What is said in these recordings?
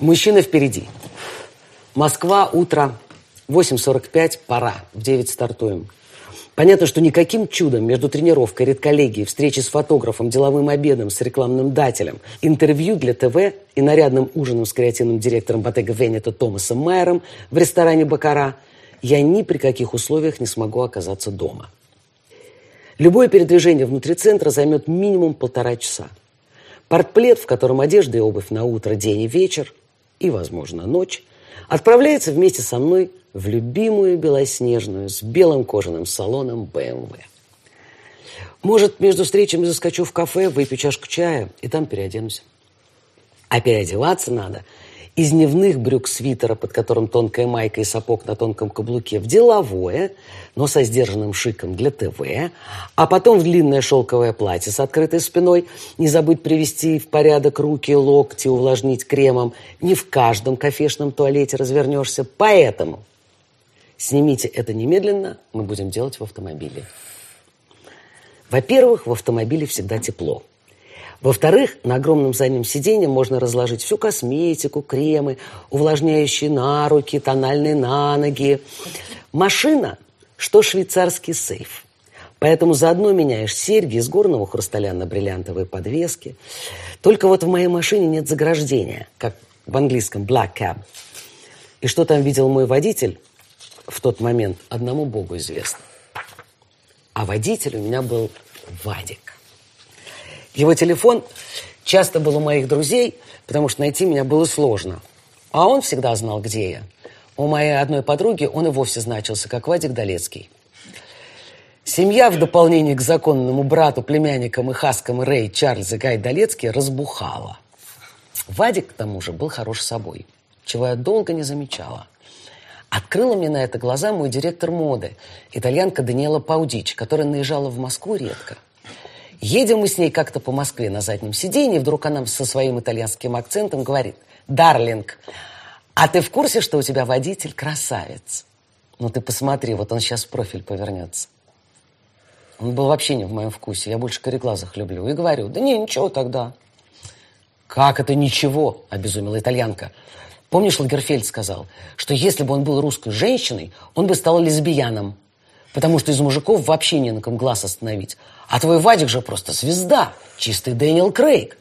Мужчина впереди. Москва, утро, 8.45, пора, в 9 стартуем. Понятно, что никаким чудом между тренировкой, редколлегией, встречей с фотографом, деловым обедом, с рекламным дателем, интервью для ТВ и нарядным ужином с креативным директором Ботега Венета Томасом Майером в ресторане «Бакара» я ни при каких условиях не смогу оказаться дома. Любое передвижение внутри центра займет минимум полтора часа. Портплет, в котором одежда и обувь на утро, день и вечер, и, возможно, ночь, отправляется вместе со мной в любимую белоснежную с белым кожаным салоном БМВ. Может, между встречами заскочу в кафе, выпью чашку чая и там переоденусь. А переодеваться надо – из дневных брюк свитера, под которым тонкая майка и сапог на тонком каблуке, в деловое, но со сдержанным шиком для ТВ, а потом в длинное шелковое платье с открытой спиной, не забыть привести в порядок руки, локти, увлажнить кремом. Не в каждом кафешном туалете развернешься, поэтому снимите это немедленно, мы будем делать в автомобиле. Во-первых, в автомобиле всегда тепло. Во-вторых, на огромном заднем сиденье можно разложить всю косметику, кремы, увлажняющие на руки, тональные на ноги. Машина, что швейцарский сейф. Поэтому заодно меняешь серьги из горного хрусталя на бриллиантовые подвески. Только вот в моей машине нет заграждения, как в английском black cab. И что там видел мой водитель в тот момент, одному богу известно. А водитель у меня был Вадик. Его телефон часто был у моих друзей, потому что найти меня было сложно. А он всегда знал, где я. У моей одной подруги он и вовсе значился, как Вадик Долецкий. Семья, в дополнение к законному брату, племянникам и хаскам Рэй, Чарльз и Гай Долецкий, разбухала. Вадик, к тому же, был хорош собой, чего я долго не замечала. Открыла мне на это глаза мой директор моды, итальянка Даниэла Паудич, которая наезжала в Москву редко. Едем мы с ней как-то по Москве на заднем сиденье, вдруг она со своим итальянским акцентом говорит, «Дарлинг, а ты в курсе, что у тебя водитель красавец?» Ну ты посмотри, вот он сейчас в профиль повернется. Он был вообще не в моем вкусе, я больше кореглазых люблю. И говорю, да не, ничего тогда. Как это ничего, обезумела итальянка. Помнишь, Лагерфельд сказал, что если бы он был русской женщиной, он бы стал лесбияном потому что из мужиков вообще не на ком глаз остановить. А твой Вадик же просто звезда, чистый Дэниел Крейг.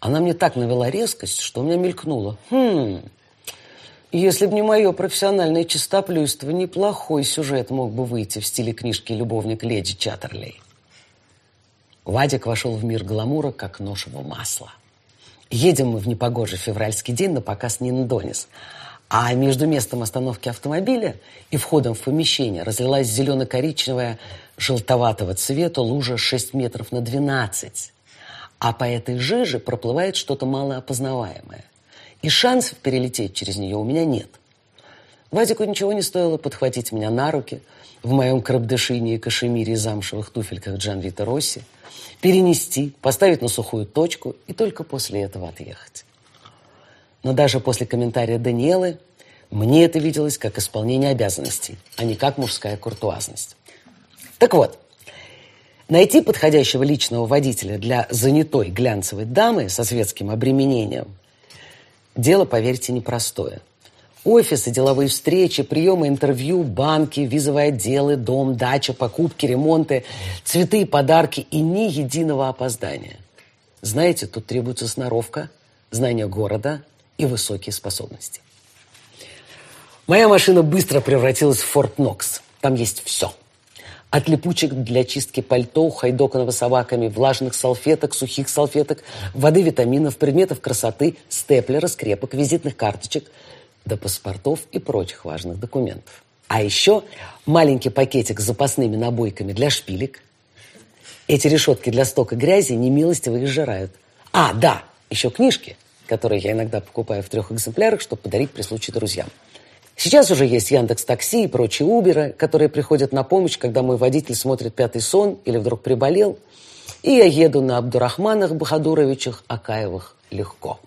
Она мне так навела резкость, что у меня мелькнуло. Хм, если бы не мое профессиональное чистоплюйство, неплохой сюжет мог бы выйти в стиле книжки «Любовник леди Чаттерлей». Вадик вошел в мир гламура, как нож в масло. Едем мы в непогожий февральский день на показ Нина Донис – а между местом остановки автомобиля и входом в помещение разлилась зелено-коричневая желтоватого цвета лужа 6 метров на 12. А по этой жиже проплывает что-то малоопознаваемое. И шансов перелететь через нее у меня нет. Вадику ничего не стоило подхватить меня на руки в моем крабдышине и кашемире и замшевых туфельках Джан Вита Росси, перенести, поставить на сухую точку и только после этого отъехать. Но даже после комментария Даниэлы мне это виделось как исполнение обязанностей, а не как мужская куртуазность. Так вот, найти подходящего личного водителя для занятой глянцевой дамы со светским обременением – дело, поверьте, непростое. Офисы, деловые встречи, приемы интервью, банки, визовые отделы, дом, дача, покупки, ремонты, цветы, подарки и ни единого опоздания. Знаете, тут требуется сноровка, знание города – и высокие способности. Моя машина быстро превратилась в Форт Нокс. Там есть все. От липучек для чистки пальто, хайдоканного собаками, влажных салфеток, сухих салфеток, воды, витаминов, предметов красоты, степлера, скрепок, визитных карточек, до паспортов и прочих важных документов. А еще маленький пакетик с запасными набойками для шпилек. Эти решетки для стока грязи немилостиво их сжирают. А, да, еще книжки – которые я иногда покупаю в трех экземплярах, чтобы подарить при случае друзьям. Сейчас уже есть Яндекс Такси и прочие Уберы, которые приходят на помощь, когда мой водитель смотрит «Пятый сон» или вдруг приболел, и я еду на Абдурахманах Бахадуровичах Акаевых легко.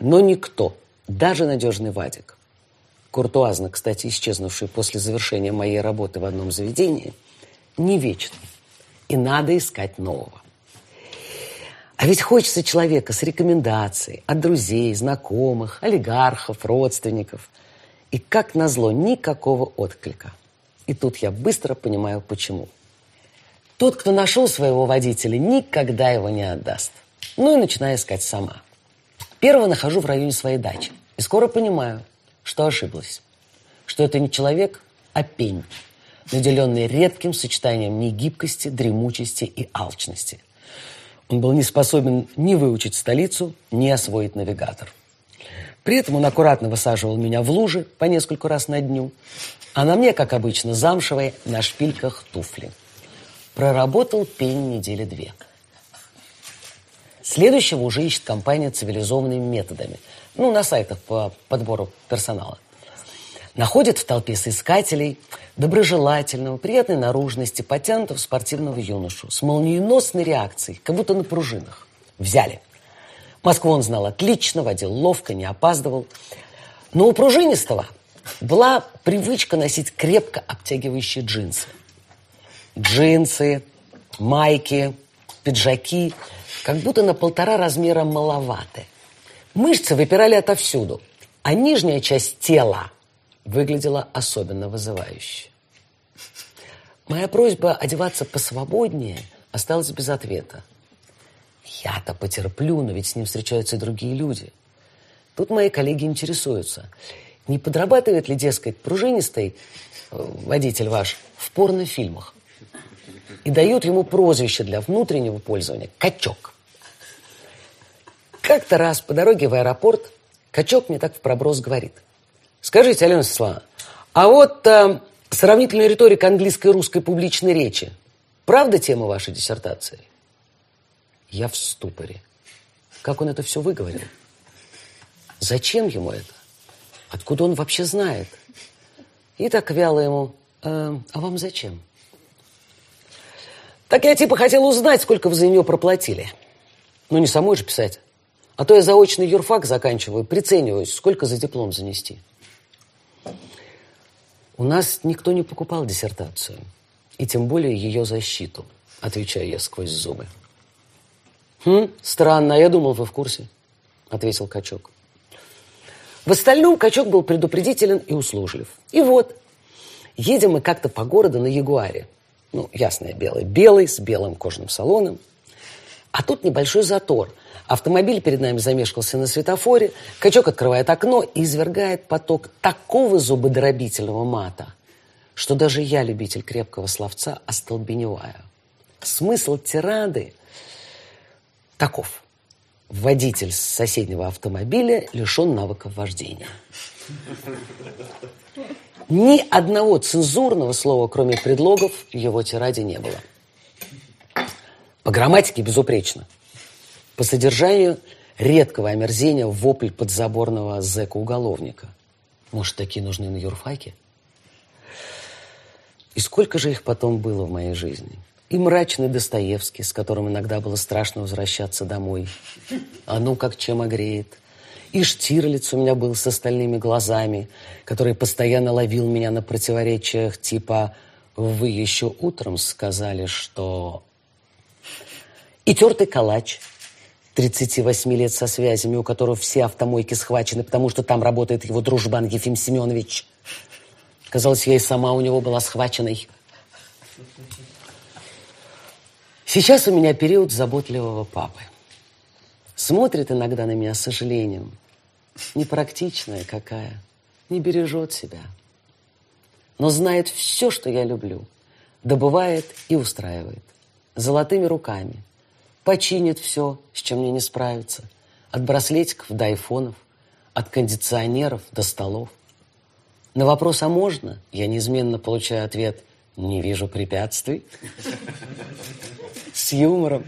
Но никто, даже надежный Вадик, куртуазно, кстати, исчезнувший после завершения моей работы в одном заведении, не вечный. И надо искать нового. А ведь хочется человека с рекомендацией от друзей, знакомых, олигархов, родственников. И как назло, никакого отклика. И тут я быстро понимаю, почему. Тот, кто нашел своего водителя, никогда его не отдаст. Ну и начинаю искать сама. Первого нахожу в районе своей дачи. И скоро понимаю, что ошиблась. Что это не человек, а пень, наделенный редким сочетанием негибкости, дремучести и алчности. Он был не способен ни выучить столицу, ни освоить навигатор. При этом он аккуратно высаживал меня в лужи по несколько раз на дню, а на мне, как обычно, замшевые на шпильках туфли. Проработал пень недели две. Следующего уже ищет компания цивилизованными методами. Ну, на сайтах по подбору персонала. Находит в толпе соискателей доброжелательного, приятной наружности, потянутого спортивного юношу с молниеносной реакцией, как будто на пружинах. Взяли. Москву он знал отлично, водил ловко, не опаздывал. Но у пружинистого была привычка носить крепко обтягивающие джинсы джинсы, майки, пиджаки, как будто на полтора размера маловаты. Мышцы выпирали отовсюду, а нижняя часть тела выглядела особенно вызывающе. Моя просьба одеваться посвободнее осталась без ответа. Я-то потерплю, но ведь с ним встречаются и другие люди. Тут мои коллеги интересуются, не подрабатывает ли, дескать, пружинистый э, водитель ваш в порнофильмах и дают ему прозвище для внутреннего пользования – «Качок». Как-то раз по дороге в аэропорт Качок мне так в проброс говорит. Скажите, Алена Светлана, а вот э, сравнительная риторика английской и русской публичной речи правда тема вашей диссертации? Я в ступоре. Как он это все выговорил? Зачем ему это? Откуда он вообще знает? И так вяло ему, э, а вам зачем? Так я типа хотел узнать, сколько вы за нее проплатили. Ну, не самой же писать. А то я заочный юрфак заканчиваю, прицениваюсь, сколько за диплом занести. У нас никто не покупал диссертацию, и тем более ее защиту, отвечаю я сквозь зубы. Хм, странно, а я думал, вы в курсе, ответил Качок. В остальном Качок был предупредителен и услужлив. И вот, едем мы как-то по городу на Ягуаре. Ну, ясное белый. Белый, с белым кожаным салоном. А тут небольшой затор. Автомобиль перед нами замешкался на светофоре. Качок открывает окно и извергает поток такого зубодробительного мата, что даже я, любитель крепкого словца, остолбеневаю. Смысл тирады таков. Водитель с соседнего автомобиля лишен навыков вождения. Ни одного цензурного слова, кроме предлогов, в его тираде не было. По грамматике безупречно. По содержанию редкого омерзения вопль подзаборного зэка-уголовника. Может, такие нужны на юрфаке? И сколько же их потом было в моей жизни? И мрачный Достоевский, с которым иногда было страшно возвращаться домой. А ну, как чем огреет – и Штирлиц у меня был с остальными глазами, который постоянно ловил меня на противоречиях, типа «Вы еще утром сказали, что...» И тертый калач, 38 лет со связями, у которого все автомойки схвачены, потому что там работает его дружбан Ефим Семенович. Казалось, я и сама у него была схваченной. Сейчас у меня период заботливого папы. Смотрит иногда на меня с сожалением. Непрактичная какая. Не бережет себя. Но знает все, что я люблю. Добывает и устраивает. Золотыми руками. Починит все, с чем мне не справиться. От браслетиков до айфонов. От кондиционеров до столов. На вопрос «а можно?» я неизменно получаю ответ «не вижу препятствий». С юмором.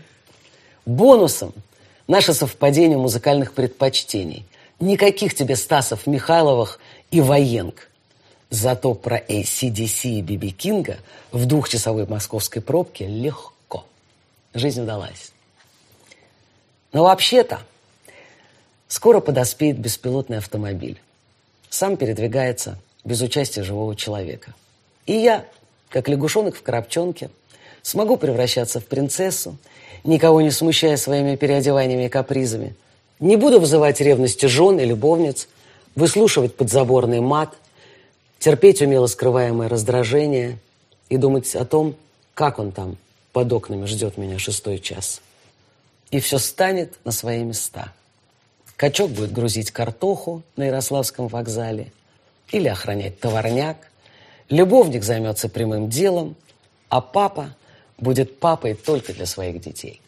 Бонусом – Наше совпадение музыкальных предпочтений. Никаких тебе Стасов, Михайловых и Военк. Зато про ACDC и Биби Кинга в двухчасовой московской пробке легко. Жизнь удалась. Но вообще-то скоро подоспеет беспилотный автомобиль. Сам передвигается без участия живого человека. И я, как лягушонок в коробчонке, Смогу превращаться в принцессу, никого не смущая своими переодеваниями и капризами. Не буду вызывать ревности жен и любовниц, выслушивать подзаборный мат, терпеть умело скрываемое раздражение и думать о том, как он там под окнами ждет меня шестой час. И все станет на свои места. Качок будет грузить картоху на Ярославском вокзале или охранять товарняк. Любовник займется прямым делом, а папа будет папой только для своих детей.